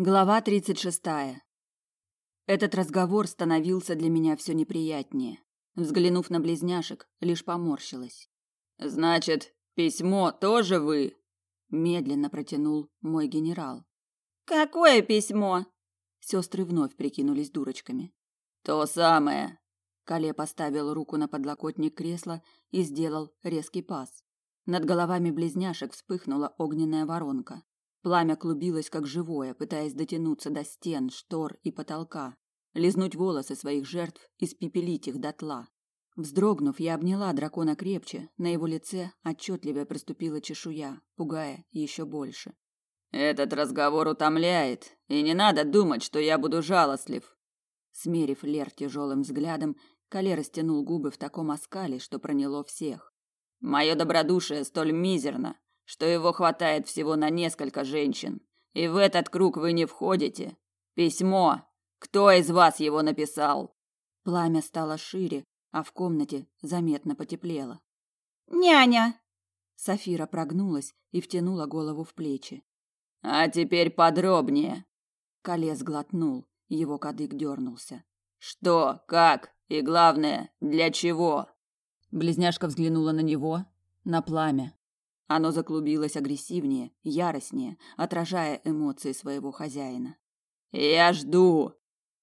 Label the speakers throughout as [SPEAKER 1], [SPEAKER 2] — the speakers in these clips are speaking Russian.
[SPEAKER 1] Глава 36. Этот разговор становился для меня все неприятнее. Взглянув на близняшек, лишь поморщилась.
[SPEAKER 2] Значит, письмо тоже вы?
[SPEAKER 1] медленно протянул мой генерал.
[SPEAKER 3] Какое письмо?
[SPEAKER 1] Сестры вновь прикинулись дурочками.
[SPEAKER 2] То самое.
[SPEAKER 1] Кале поставил руку на подлокотник кресла и сделал резкий пас. Над головами близняшек вспыхнула огненная воронка. Пламя клубилось как живое, пытаясь дотянуться до стен, штор и потолка, лизнуть волосы своих жертв и спепелить их дотла. Вздрогнув, я обняла дракона крепче, на его лице отчетливо проступила чешуя, пугая еще больше.
[SPEAKER 2] Этот разговор утомляет, и не надо думать, что я буду жалостлив.
[SPEAKER 1] Смерив Лер тяжелым взглядом, Кале растянул губы в таком оскале, что проняло всех.
[SPEAKER 2] Мое добродушие столь мизерно, что его хватает всего на несколько женщин. И в этот круг вы не входите. Письмо. Кто из вас его написал?
[SPEAKER 1] Пламя стало шире, а в комнате заметно потеплело.
[SPEAKER 3] Няня.
[SPEAKER 1] Сафира прогнулась и втянула голову в плечи.
[SPEAKER 2] А теперь подробнее.
[SPEAKER 1] Колес глотнул, его кадык дернулся.
[SPEAKER 2] Что, как и главное, для чего?
[SPEAKER 1] Близняшка взглянула на него, на пламя. Оно заклубилось агрессивнее, яростнее, отражая эмоции своего хозяина.
[SPEAKER 2] «Я жду!»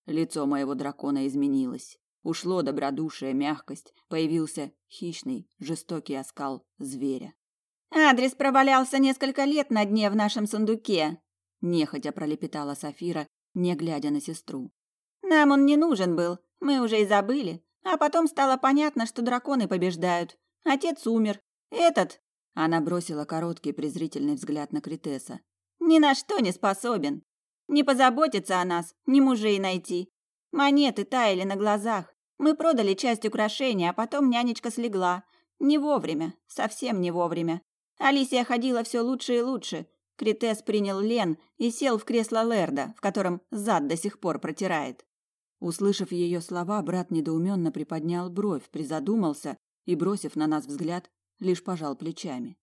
[SPEAKER 1] Лицо моего дракона изменилось. Ушло добродушие, мягкость, появился хищный, жестокий оскал зверя.
[SPEAKER 3] «Адрес провалялся несколько лет на дне в нашем сундуке», –
[SPEAKER 1] нехотя пролепетала Сафира, не глядя на сестру.
[SPEAKER 3] «Нам он не нужен был, мы уже и забыли. А потом стало понятно, что драконы побеждают. Отец умер. Этот,
[SPEAKER 1] она бросила короткий презрительный взгляд на Критеса.
[SPEAKER 3] Ни на что не способен. Не позаботиться о нас, ни мужей найти. Монеты таяли на глазах. Мы продали часть украшений, а потом нянечка слегла. Не вовремя, совсем не вовремя. Алисия ходила все лучше и лучше. Критес принял Лен и сел в кресло Лерда, в котором зад до сих пор протирает.
[SPEAKER 1] Услышав ее слова, брат недоуменно приподнял бровь, призадумался и, бросив на нас взгляд, лишь пожал плечами.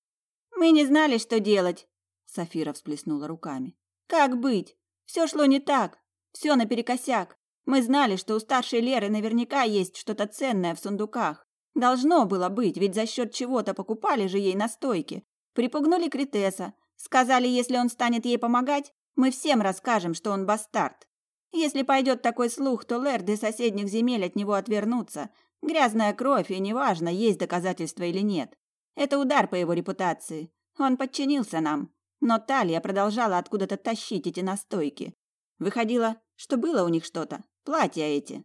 [SPEAKER 3] Мы не знали, что делать,
[SPEAKER 1] Сафира всплеснула руками.
[SPEAKER 3] Как быть? Все шло не так, все наперекосяк. Мы знали, что у старшей Леры наверняка есть что-то ценное в сундуках. Должно было быть, ведь за счет чего-то покупали же ей настойки. Припугнули Критеса, сказали, если он станет ей помогать, мы всем расскажем, что он бастард. Если пойдет такой слух, то лэрды соседних земель от него отвернутся. Грязная кровь, и неважно, есть доказательства или нет. Это удар по его репутации. Он подчинился нам. Но Талия продолжала откуда-то тащить эти настойки. Выходило, что было у них что-то. Платья эти.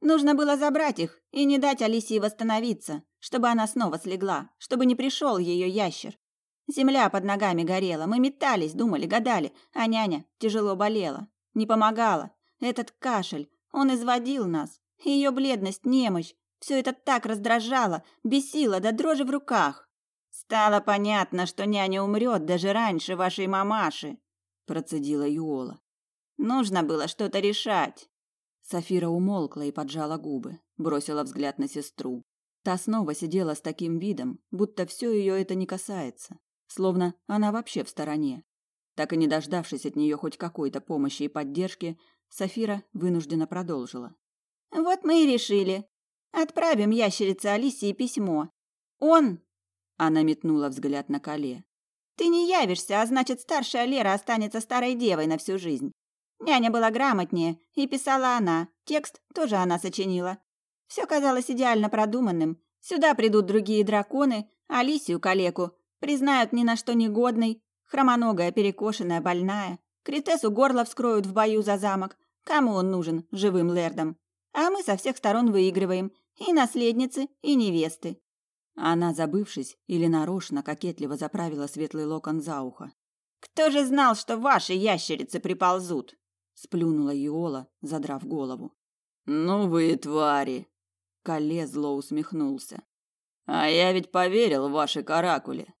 [SPEAKER 3] Нужно было забрать их и не дать Алисии восстановиться, чтобы она снова слегла, чтобы не пришел ее ящер. Земля под ногами горела, мы метались, думали, гадали, а няня тяжело болела. Не помогала. Этот кашель, он изводил нас. Ее бледность, немощь, все это так раздражало, бесило до дрожи в руках. Стало понятно, что няня умрет даже раньше вашей мамаши, процедила Юола. Нужно было что-то решать.
[SPEAKER 1] Сафира умолкла и поджала губы, бросила взгляд на сестру. Та снова сидела с таким видом, будто все ее это не касается, словно она вообще в стороне. Так и не дождавшись от нее хоть какой-то помощи и поддержки, Сафира вынуждена продолжила.
[SPEAKER 3] Вот мы и решили. Отправим ящерице Алисии письмо. Он
[SPEAKER 1] она метнула взгляд на Кале.
[SPEAKER 3] Ты не явишься, а значит, старшая Лера останется старой девой на всю жизнь. Няня была грамотнее, и писала она. Текст тоже она сочинила. Все казалось идеально продуманным. Сюда придут другие драконы, Алисию калеку признают ни на что негодной, хромоногая, перекошенная, больная. Критесу горло вскроют в бою за замок. Кому он нужен, живым лэрдом? А мы со всех сторон выигрываем. И наследницы, и невесты.
[SPEAKER 1] Она, забывшись или нарочно, кокетливо заправила светлый локон за ухо.
[SPEAKER 3] «Кто же знал, что ваши ящерицы приползут?»
[SPEAKER 1] Сплюнула Юола, задрав голову.
[SPEAKER 2] «Ну вы твари!»
[SPEAKER 1] Кале зло усмехнулся.
[SPEAKER 2] «А я ведь поверил в ваши каракули».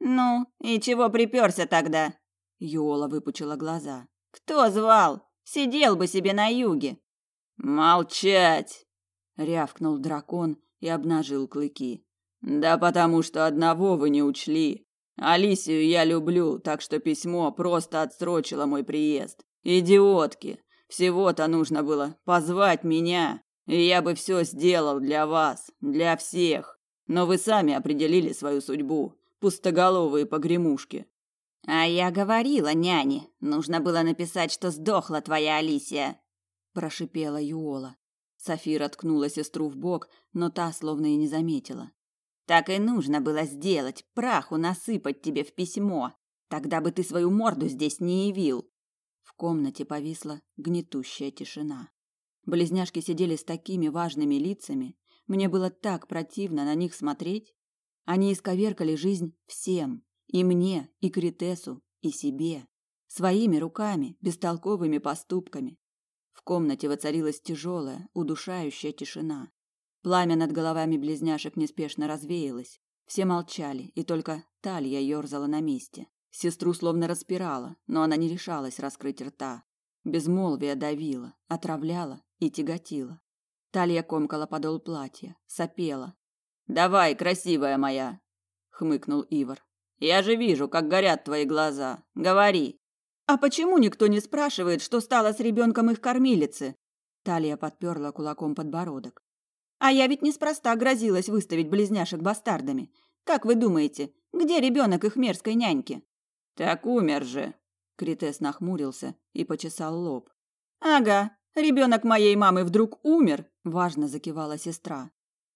[SPEAKER 3] «Ну, и чего приперся тогда?»
[SPEAKER 1] Юола выпучила глаза.
[SPEAKER 3] «Кто звал? Сидел бы себе на юге!»
[SPEAKER 2] «Молчать!»
[SPEAKER 1] — рявкнул дракон и обнажил клыки.
[SPEAKER 2] Да потому что одного вы не учли. Алисию я люблю, так что письмо просто отсрочило мой приезд. Идиотки! Всего-то нужно было позвать меня, и я бы все сделал для вас, для всех. Но вы сами определили свою судьбу, пустоголовые погремушки.
[SPEAKER 3] А я говорила няне, нужно было написать, что сдохла твоя Алисия,
[SPEAKER 1] прошипела Юола. Софира ткнула сестру в бок, но та словно и не заметила.
[SPEAKER 3] Так и нужно было сделать, праху насыпать тебе в письмо. Тогда бы ты свою морду здесь не явил.
[SPEAKER 1] В комнате повисла гнетущая тишина. Близняшки сидели с такими важными лицами, мне было так противно на них смотреть. Они исковеркали жизнь всем, и мне, и Критесу, и себе, своими руками, бестолковыми поступками. В комнате воцарилась тяжелая, удушающая тишина. Пламя над головами близняшек неспешно развеялось. Все молчали, и только Талья ерзала на месте. Сестру словно распирала, но она не решалась раскрыть рта. Безмолвие давило, отравляло и тяготило. Талья комкала подол платья, сопела.
[SPEAKER 2] «Давай, красивая моя!» — хмыкнул Ивар. «Я же вижу, как горят твои глаза. Говори!»
[SPEAKER 3] «А почему никто не спрашивает, что стало с ребенком их кормилицы?»
[SPEAKER 1] Талия подперла кулаком подбородок.
[SPEAKER 3] «А я ведь неспроста грозилась выставить близняшек бастардами. Как вы думаете, где ребенок их мерзкой няньки?»
[SPEAKER 2] Так умер же.
[SPEAKER 1] Критес нахмурился и почесал лоб.
[SPEAKER 3] Ага, ребенок моей мамы вдруг умер,
[SPEAKER 1] важно закивала сестра.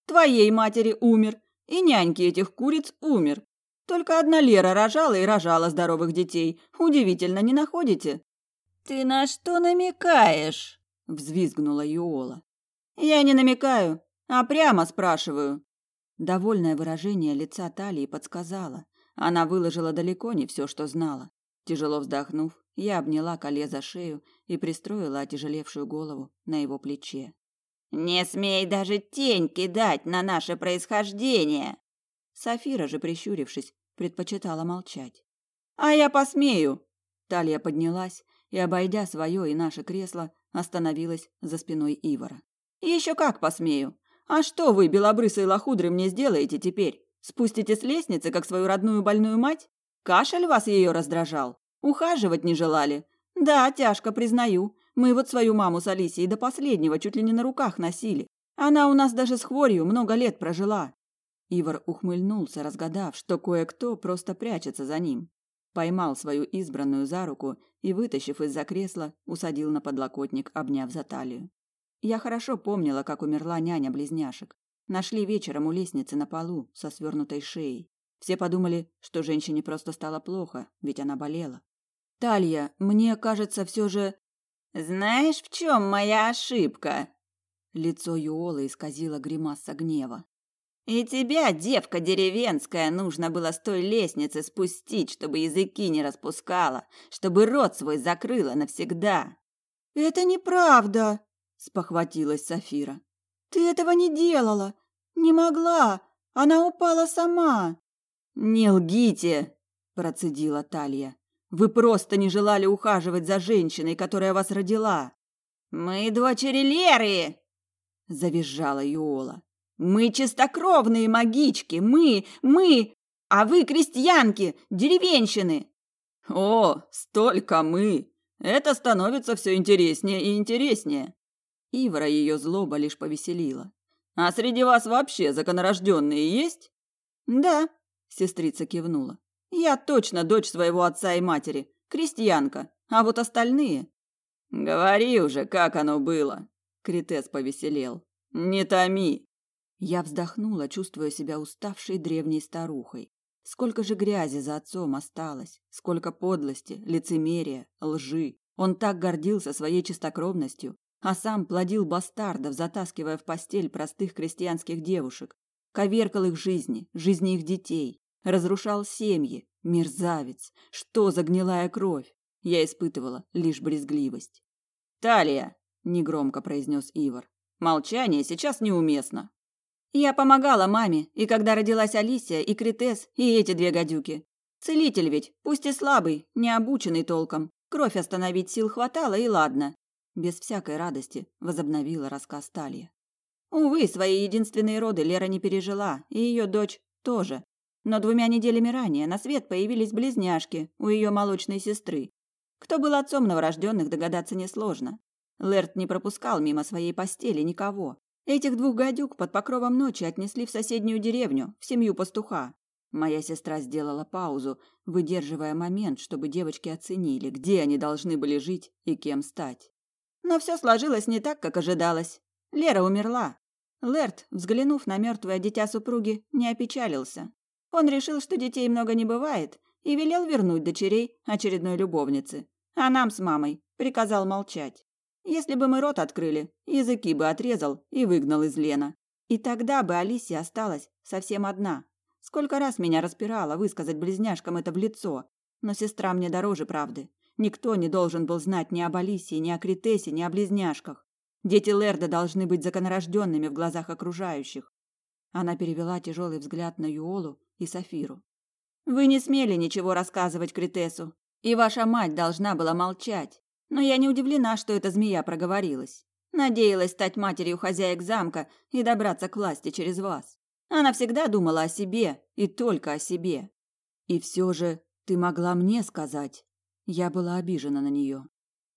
[SPEAKER 3] Твоей матери умер, и няньки этих куриц умер. Только одна Лера рожала и рожала здоровых детей. Удивительно, не находите?
[SPEAKER 2] Ты на что намекаешь?
[SPEAKER 1] взвизгнула Юола.
[SPEAKER 3] Я не намекаю, а прямо спрашиваю.
[SPEAKER 1] Довольное выражение лица Талии подсказало, она выложила далеко не все, что знала. Тяжело вздохнув, я обняла Кале за шею и пристроила отяжелевшую голову на его плече.
[SPEAKER 3] «Не смей даже тень кидать на наше происхождение!»
[SPEAKER 1] Софира же, прищурившись, предпочитала молчать.
[SPEAKER 3] «А я посмею!»
[SPEAKER 1] Талия поднялась и, обойдя свое и наше кресло, остановилась за спиной Ивара.
[SPEAKER 3] «Еще как посмею! А что вы, белобрысые лохудры, мне сделаете теперь? Спустите с лестницы, как свою родную больную мать? Кашель вас ее раздражал? Ухаживать не желали? Да, тяжко признаю. Мы вот свою маму с Алисией до последнего чуть ли не на руках носили. Она у нас даже с хворью много лет прожила.
[SPEAKER 1] Ивар ухмыльнулся, разгадав, что кое-кто просто прячется за ним. Поймал свою избранную за руку и, вытащив из-за кресла, усадил на подлокотник, обняв за талию. Я хорошо помнила, как умерла няня близняшек. Нашли вечером у лестницы на полу со свернутой шеей. Все подумали, что женщине просто стало плохо, ведь она болела. Талья, мне кажется, все же...
[SPEAKER 3] Знаешь, в чем моя ошибка?
[SPEAKER 1] Лицо Юолы исказило гримаса гнева.
[SPEAKER 3] И тебя, девка деревенская, нужно было с той лестницы спустить, чтобы языки не распускала, чтобы рот свой закрыла навсегда.
[SPEAKER 4] Это неправда, спохватилась Сафира. Ты этого не делала. Не могла. Она упала сама.
[SPEAKER 3] Не лгите, процедила Талья. Вы просто не желали ухаживать за женщиной, которая вас родила. Мы дочери Леры, завизжала Юола. Мы чистокровные магички, мы, мы, а вы крестьянки, деревенщины.
[SPEAKER 2] О, столько мы. Это становится все интереснее и интереснее.
[SPEAKER 1] Ивра ее злоба лишь повеселила.
[SPEAKER 2] А среди вас вообще законорожденные есть?
[SPEAKER 3] Да, сестрица кивнула. Я точно дочь своего отца и матери, крестьянка. А вот остальные?
[SPEAKER 2] Говори уже, как оно было. Критес повеселел. Не томи.
[SPEAKER 1] Я вздохнула, чувствуя себя уставшей древней старухой. Сколько же грязи за отцом осталось, сколько подлости, лицемерия, лжи. Он так гордился своей чистокровностью, а сам плодил бастардов, затаскивая в постель простых крестьянских девушек, коверкал их жизни, жизни их детей, разрушал семьи. Мерзавец! Что за гнилая кровь? Я испытывала лишь брезгливость.
[SPEAKER 2] «Талия!» – негромко произнес Ивар. «Молчание сейчас неуместно».
[SPEAKER 3] Я помогала маме, и когда родилась Алисия, и Критес, и эти две гадюки. Целитель ведь, пусть и слабый, не обученный толком. Кровь остановить сил хватало, и ладно
[SPEAKER 1] без всякой радости возобновила рассказ Талья.
[SPEAKER 3] Увы, свои единственные роды Лера не пережила, и ее дочь тоже. Но двумя неделями ранее на свет появились близняшки у ее молочной сестры. Кто был отцом новорожденных, догадаться несложно. Лэрт не пропускал мимо своей постели никого. Этих двух гадюк под покровом ночи отнесли в соседнюю деревню, в семью пастуха. Моя сестра сделала паузу, выдерживая момент, чтобы девочки оценили, где они должны были жить и кем стать. Но все сложилось не так, как ожидалось. Лера умерла. Лерт, взглянув на мертвое дитя супруги, не опечалился. Он решил, что детей много не бывает, и велел вернуть дочерей очередной любовнице. А нам с мамой приказал молчать. Если бы мы рот открыли, языки бы отрезал и выгнал из Лена. И тогда бы Алисия осталась совсем одна. Сколько раз меня распирало высказать близняшкам это в лицо, но сестра мне дороже правды. Никто не должен был знать ни об Алисии, ни о Критесе, ни о близняшках. Дети Лерда должны быть законорожденными в глазах окружающих. Она перевела тяжелый взгляд на Юолу и Сафиру. Вы не смели ничего рассказывать Критесу, и ваша мать должна была молчать. Но я не удивлена, что эта змея проговорилась. Надеялась стать матерью хозяек замка и добраться к власти через вас. Она всегда думала о себе и только о себе. И все же ты могла мне сказать. Я была обижена на нее.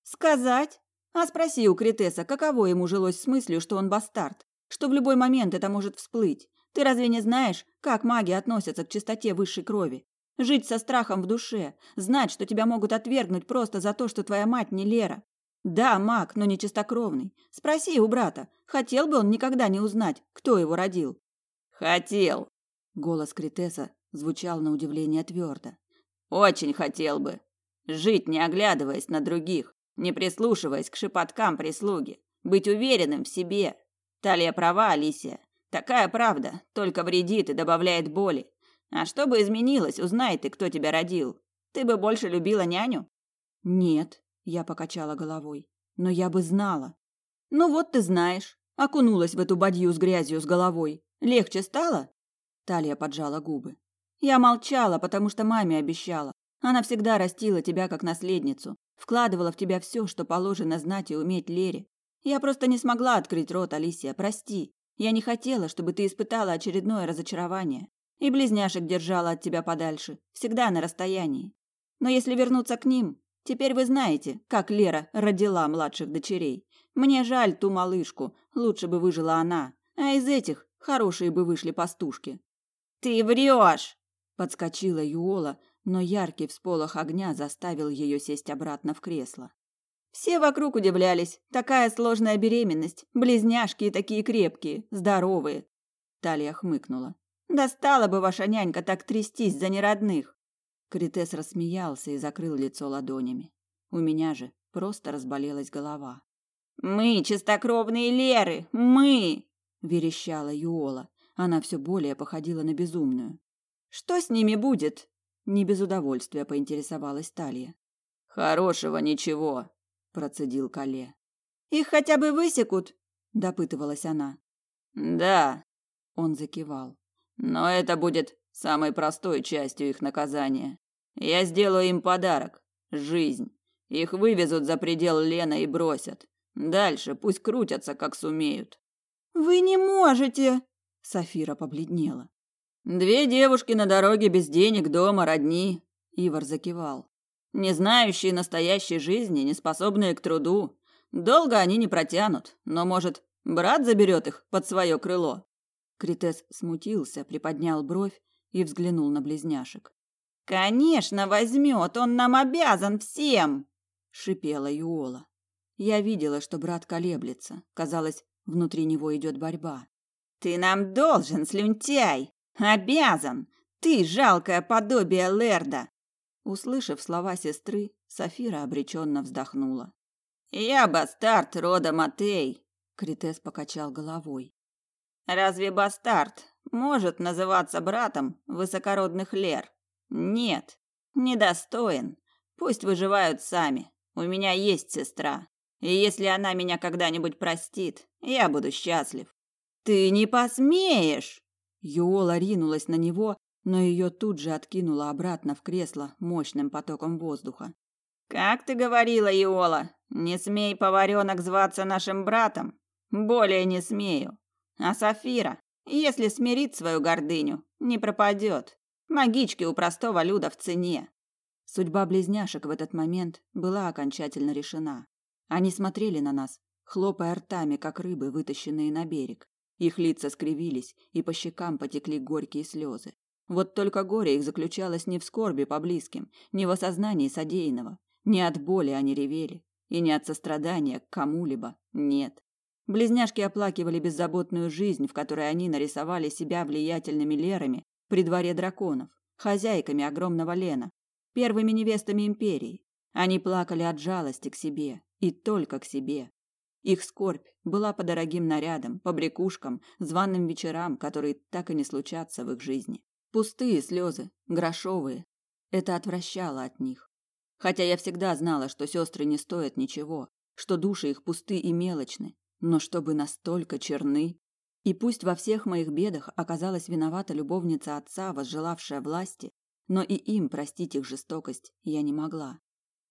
[SPEAKER 3] Сказать? А спроси у Критеса, каково ему жилось с мыслью, что он бастард, что в любой момент это может всплыть. Ты разве не знаешь, как маги относятся к чистоте высшей крови? Жить со страхом в душе, знать, что тебя могут отвергнуть просто за то, что твоя мать не Лера. Да, маг, но не чистокровный. Спроси у брата, хотел бы он никогда не узнать, кто его родил.
[SPEAKER 2] Хотел.
[SPEAKER 3] Голос Критеса звучал на удивление твердо.
[SPEAKER 2] Очень хотел бы. Жить, не оглядываясь на других, не прислушиваясь к шепоткам прислуги, быть уверенным в себе. Талия права, Алисия. Такая правда только вредит и добавляет боли. А что бы изменилось, узнай ты, кто тебя родил. Ты бы больше любила няню?
[SPEAKER 3] Нет, я покачала головой. Но я бы знала. Ну вот ты знаешь. Окунулась в эту бадью с грязью с головой. Легче стало? Талия поджала губы. Я молчала, потому что маме обещала. Она всегда растила тебя как наследницу, вкладывала в тебя все, что положено знать и уметь Лере. Я просто не смогла открыть рот, Алисия, прости. Я не хотела, чтобы ты испытала очередное разочарование. И близняшек держала от тебя подальше, всегда на расстоянии. Но если вернуться к ним, теперь вы знаете, как Лера родила младших дочерей. Мне жаль ту малышку, лучше бы выжила она, а из этих хорошие бы вышли пастушки.
[SPEAKER 2] Ты врешь!
[SPEAKER 3] Подскочила Юола, но яркий всполох огня заставил ее сесть обратно в кресло. Все вокруг удивлялись. Такая сложная беременность, близняшки такие крепкие, здоровые. Талия хмыкнула. Да стала бы ваша нянька так трястись за неродных. Критес рассмеялся и закрыл лицо ладонями. У меня же просто разболелась голова.
[SPEAKER 2] Мы чистокровные Леры, мы,
[SPEAKER 3] верещала Юола. Она все более походила на безумную. Что с ними будет? Не без удовольствия поинтересовалась Талия.
[SPEAKER 2] Хорошего ничего,
[SPEAKER 3] процедил Кале. Их хотя бы высекут, допытывалась она.
[SPEAKER 2] Да,
[SPEAKER 3] он закивал.
[SPEAKER 2] Но это будет самой простой частью их наказания. Я сделаю им подарок жизнь. Их вывезут за предел Лена и бросят. Дальше пусть крутятся, как сумеют.
[SPEAKER 3] Вы не можете, Сафира побледнела.
[SPEAKER 2] Две девушки на дороге без денег, дома, родни, Ивар закивал. Не знающие настоящей жизни, не способные к труду. Долго они не протянут, но, может, брат заберет их под свое крыло.
[SPEAKER 3] Критес смутился, приподнял бровь и взглянул на близняшек.
[SPEAKER 2] Конечно, возьмет, он нам обязан всем,
[SPEAKER 3] шипела Юола. Я видела, что брат колеблется. Казалось, внутри него идет борьба.
[SPEAKER 2] Ты нам должен, слюнтяй, обязан. Ты жалкое подобие Лерда.
[SPEAKER 3] Услышав слова сестры, Сафира обреченно вздохнула.
[SPEAKER 2] Я бастард рода Матей,
[SPEAKER 3] Критес покачал головой.
[SPEAKER 2] Разве бастард может называться братом высокородных лер? Нет, недостоин. Пусть выживают сами. У меня есть сестра. И если она меня когда-нибудь простит, я буду счастлив. Ты не посмеешь.
[SPEAKER 3] Юола ринулась на него, но ее тут же откинуло обратно в кресло мощным потоком воздуха.
[SPEAKER 2] Как ты говорила, Юола, не смей поваренок зваться нашим братом. Более не смею. А Сафира, если смирит свою гордыню, не пропадет. Магички у простого люда в цене.
[SPEAKER 1] Судьба близняшек в этот момент была окончательно решена. Они смотрели на нас, хлопая ртами, как рыбы, вытащенные на берег. Их лица скривились, и по щекам потекли горькие слезы. Вот только горе их заключалось не в скорби по близким, не в осознании содеянного. Не от боли они ревели, и не от сострадания к кому-либо, нет. Близняшки оплакивали беззаботную жизнь, в которой они нарисовали себя влиятельными лерами при дворе драконов, хозяйками огромного Лена, первыми невестами империи. Они плакали от жалости к себе, и только к себе. Их скорбь была по дорогим нарядам, по брякушкам, званым вечерам, которые так и не случатся в их жизни. Пустые слезы, грошовые. Это отвращало от них. Хотя я всегда знала, что сестры не стоят ничего, что души их пусты и мелочны, но чтобы настолько черны. И пусть во всех моих бедах оказалась виновата любовница отца, возжелавшая власти, но и им простить их жестокость я не могла.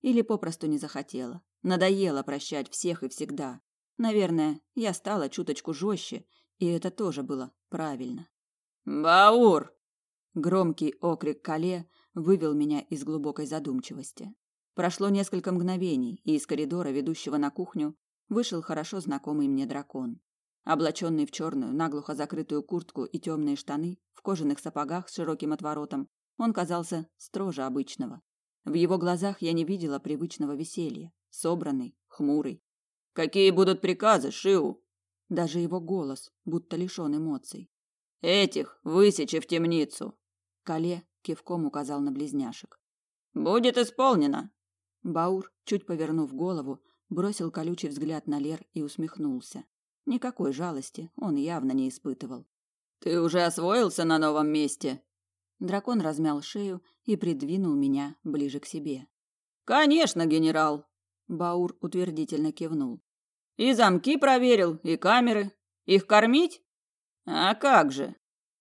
[SPEAKER 1] Или попросту не захотела. Надоело прощать всех и всегда. Наверное, я стала чуточку жестче, и это тоже было правильно.
[SPEAKER 2] «Баур!»
[SPEAKER 1] Громкий окрик Кале вывел меня из глубокой задумчивости. Прошло несколько мгновений, и из коридора, ведущего на кухню, вышел хорошо знакомый мне дракон. Облаченный в черную, наглухо закрытую куртку и темные штаны, в кожаных сапогах с широким отворотом, он казался строже обычного. В его глазах я не видела привычного веселья, собранный, хмурый.
[SPEAKER 2] «Какие будут приказы, Шиу?»
[SPEAKER 1] Даже его голос, будто лишен эмоций.
[SPEAKER 2] «Этих высечи в темницу!»
[SPEAKER 1] Кале кивком указал на близняшек.
[SPEAKER 2] Будет исполнено.
[SPEAKER 1] Баур, чуть повернув голову, бросил колючий взгляд на Лер и усмехнулся. Никакой жалости он явно не испытывал.
[SPEAKER 2] Ты уже освоился на новом месте?
[SPEAKER 1] Дракон размял шею и придвинул меня ближе к себе.
[SPEAKER 2] Конечно, генерал.
[SPEAKER 1] Баур утвердительно кивнул.
[SPEAKER 2] И замки проверил, и камеры. Их кормить? А как же?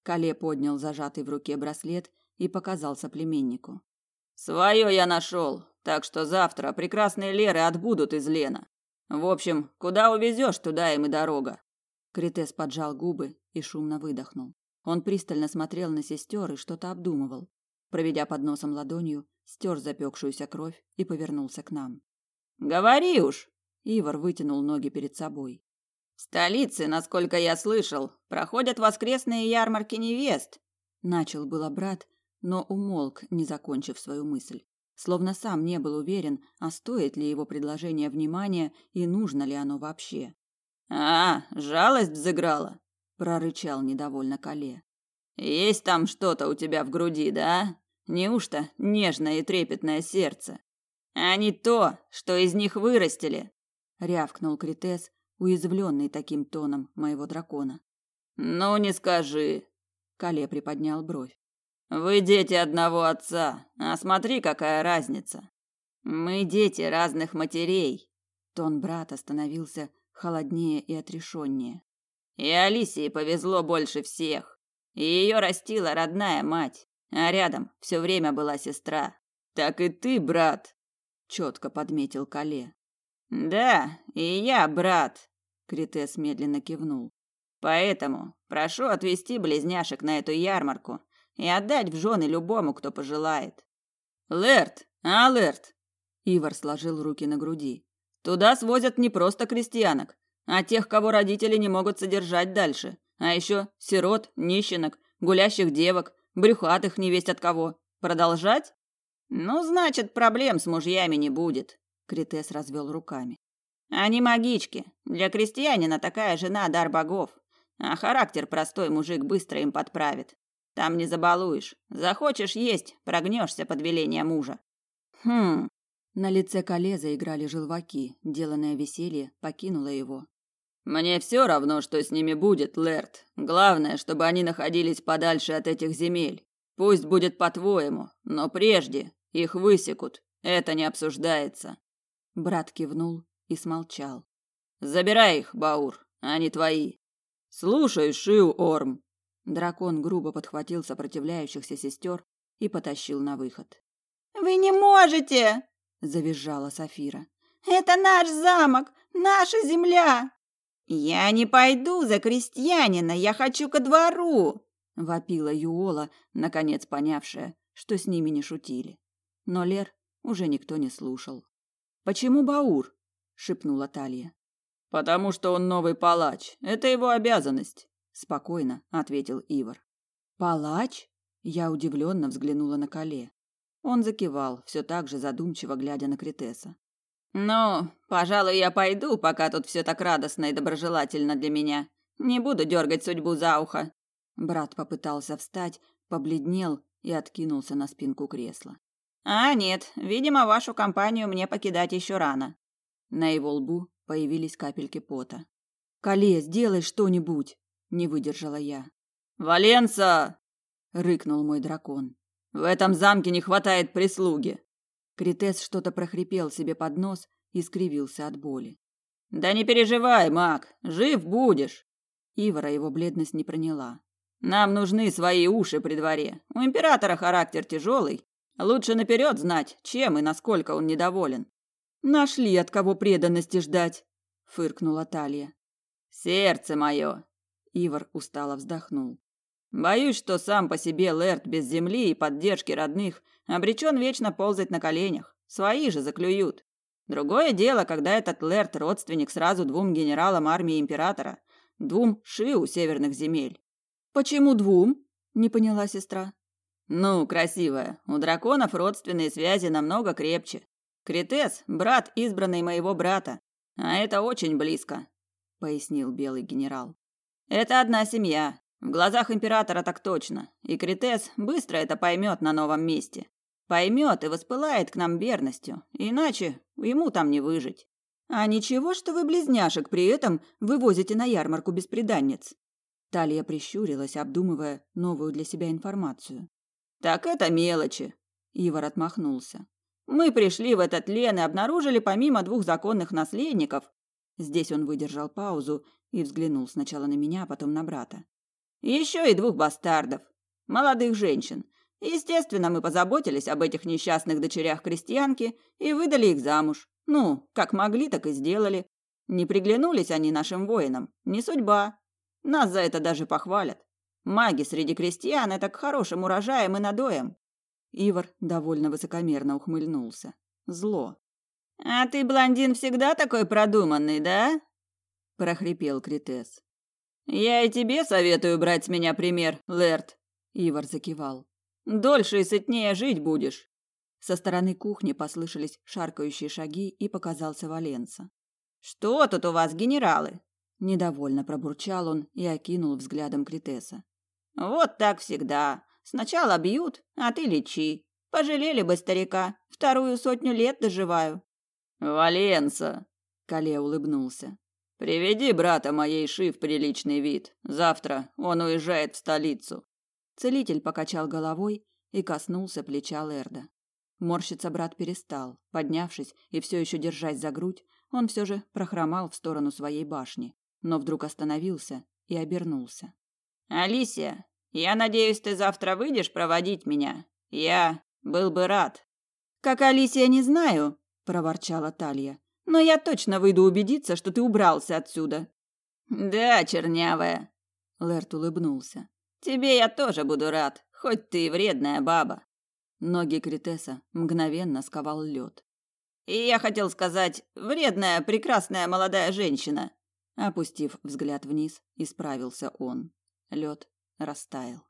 [SPEAKER 1] Кале поднял зажатый в руке браслет и показал соплеменнику.
[SPEAKER 2] Свое я нашел, так что завтра прекрасные Леры отбудут из Лена. В общем, куда увезешь, туда им и дорога.
[SPEAKER 1] Критес поджал губы и шумно выдохнул. Он пристально смотрел на сестер и что-то обдумывал. Проведя под носом ладонью, стер запекшуюся кровь и повернулся к нам.
[SPEAKER 2] «Говори уж!»
[SPEAKER 1] Ивар вытянул ноги перед собой.
[SPEAKER 2] В столице, насколько я слышал, проходят воскресные ярмарки невест.
[SPEAKER 1] Начал было брат, но умолк, не закончив свою мысль. Словно сам не был уверен, а стоит ли его предложение внимания и нужно ли оно вообще.
[SPEAKER 2] «А, жалость взыграла», — прорычал недовольно Кале. «Есть там что-то у тебя в груди, да? Неужто нежное и трепетное сердце? А не то, что из них вырастили?»
[SPEAKER 1] — рявкнул Критес, уязвленный таким тоном моего дракона.
[SPEAKER 2] Ну не скажи,
[SPEAKER 1] Кале приподнял бровь.
[SPEAKER 2] Вы дети одного отца, а смотри, какая разница. Мы дети разных матерей.
[SPEAKER 1] Тон брата становился холоднее и отрешеннее.
[SPEAKER 2] И Алисии повезло больше всех. И ее растила родная мать, а рядом все время была сестра. Так и ты, брат, четко подметил Кале. Да, и я, брат, Критес медленно кивнул. Поэтому прошу отвезти близняшек на эту ярмарку и отдать в жены любому, кто пожелает. Лерт, а Лерт? Ивар сложил руки на груди. Туда свозят не просто крестьянок, а тех, кого родители не могут содержать дальше, а еще сирот, нищенок, гулящих девок, брюхатых невесть от кого. Продолжать? Ну, значит, проблем с мужьями не будет. Критес развел руками. Они магички. Для крестьянина такая жена дар богов. А характер простой мужик быстро им подправит. Там не забалуешь. Захочешь есть, прогнешься под веление мужа. Хм.
[SPEAKER 1] На лице Кале заиграли желваки. Деланное веселье покинуло его.
[SPEAKER 2] Мне все равно, что с ними будет, Лерт. Главное, чтобы они находились подальше от этих земель. Пусть будет по-твоему, но прежде их высекут. Это не обсуждается.
[SPEAKER 1] Брат кивнул и смолчал.
[SPEAKER 2] Забирай их, Баур, они твои. Слушай, Шиу Орм.
[SPEAKER 1] Дракон грубо подхватил сопротивляющихся сестер и потащил на выход.
[SPEAKER 3] Вы не можете,
[SPEAKER 1] завизжала Сафира.
[SPEAKER 3] Это наш замок, наша земля.
[SPEAKER 4] Я не пойду за крестьянина, я хочу ко двору,
[SPEAKER 1] вопила Юола, наконец понявшая, что с ними не шутили. Но Лер уже никто не слушал. «Почему Баур?» – шепнула Талья.
[SPEAKER 2] «Потому что он новый палач. Это его обязанность», –
[SPEAKER 1] спокойно ответил Ивар. «Палач?» – я удивленно взглянула на Кале. Он закивал, все так же задумчиво глядя на Критеса.
[SPEAKER 2] «Ну, пожалуй, я пойду, пока тут все так радостно и доброжелательно для меня. Не буду дергать судьбу за ухо».
[SPEAKER 1] Брат попытался встать, побледнел и откинулся на спинку кресла.
[SPEAKER 2] А нет, видимо, вашу компанию мне покидать еще рано.
[SPEAKER 1] На его лбу появились капельки пота. Кале, сделай что-нибудь, не выдержала я.
[SPEAKER 2] Валенса,
[SPEAKER 1] рыкнул мой дракон.
[SPEAKER 2] В этом замке не хватает прислуги.
[SPEAKER 1] Критес что-то прохрипел себе под нос и скривился от боли.
[SPEAKER 2] Да не переживай, маг, жив будешь.
[SPEAKER 1] Ивара его бледность не проняла.
[SPEAKER 2] Нам нужны свои уши при дворе. У императора характер тяжелый. Лучше наперед знать, чем и насколько он недоволен.
[SPEAKER 1] Нашли от кого преданности ждать, фыркнула Талия.
[SPEAKER 2] Сердце мое.
[SPEAKER 1] Ивар устало вздохнул.
[SPEAKER 2] Боюсь, что сам по себе Лэрд без земли и поддержки родных обречен вечно ползать на коленях. Свои же заклюют. Другое дело, когда этот Лэрд родственник сразу двум генералам армии императора, двум шиу северных земель.
[SPEAKER 1] Почему двум? Не поняла сестра.
[SPEAKER 2] Ну, красивая, у драконов родственные связи намного крепче. Критес брат избранный моего брата, а это очень близко, пояснил белый генерал. Это одна семья. В глазах императора так точно, и Критес быстро это поймет на новом месте. Поймет и воспылает к нам верностью, иначе ему там не выжить.
[SPEAKER 1] А ничего, что вы близняшек при этом вывозите на ярмарку бесприданниц. Талия прищурилась, обдумывая новую для себя информацию.
[SPEAKER 2] Так это мелочи,
[SPEAKER 1] Ивар отмахнулся.
[SPEAKER 2] Мы пришли в этот лен и обнаружили помимо двух законных наследников.
[SPEAKER 1] Здесь он выдержал паузу и взглянул сначала на меня, а потом на брата.
[SPEAKER 2] Еще и двух бастардов, молодых женщин. Естественно, мы позаботились об этих несчастных дочерях крестьянки и выдали их замуж. Ну, как могли, так и сделали. Не приглянулись они нашим воинам. Не судьба. Нас за это даже похвалят. Маги среди крестьян – это к хорошим урожаям и надоям.
[SPEAKER 1] Ивар довольно высокомерно ухмыльнулся. Зло.
[SPEAKER 2] «А ты, блондин, всегда такой продуманный, да?» – прохрипел Критес. «Я и тебе советую брать с меня пример, Лэрд», – Ивар закивал. «Дольше и сытнее жить будешь».
[SPEAKER 1] Со стороны кухни послышались шаркающие шаги, и показался Валенса.
[SPEAKER 2] «Что тут у вас, генералы?
[SPEAKER 1] Недовольно пробурчал он и окинул взглядом Критеса.
[SPEAKER 2] Вот так всегда. Сначала бьют, а ты лечи. Пожалели бы старика. Вторую сотню лет доживаю. Валенса, Кале улыбнулся. Приведи брата моей Ши в приличный вид. Завтра он уезжает в столицу.
[SPEAKER 1] Целитель покачал головой и коснулся плеча Лерда. Морщиться брат перестал. Поднявшись и все еще держась за грудь, он все же прохромал в сторону своей башни но вдруг остановился и обернулся.
[SPEAKER 2] Алисия, я надеюсь, ты завтра выйдешь проводить меня. Я был бы рад.
[SPEAKER 1] Как Алисия, не знаю, проворчала Талия. Но я точно выйду убедиться, что ты убрался отсюда.
[SPEAKER 2] Да, чернявая, Лерт улыбнулся. Тебе я тоже буду рад, хоть ты и вредная баба.
[SPEAKER 1] Ноги Критеса мгновенно сковал лед.
[SPEAKER 2] И я хотел сказать, вредная, прекрасная молодая женщина.
[SPEAKER 1] Опустив взгляд вниз, исправился он. Лед растаял.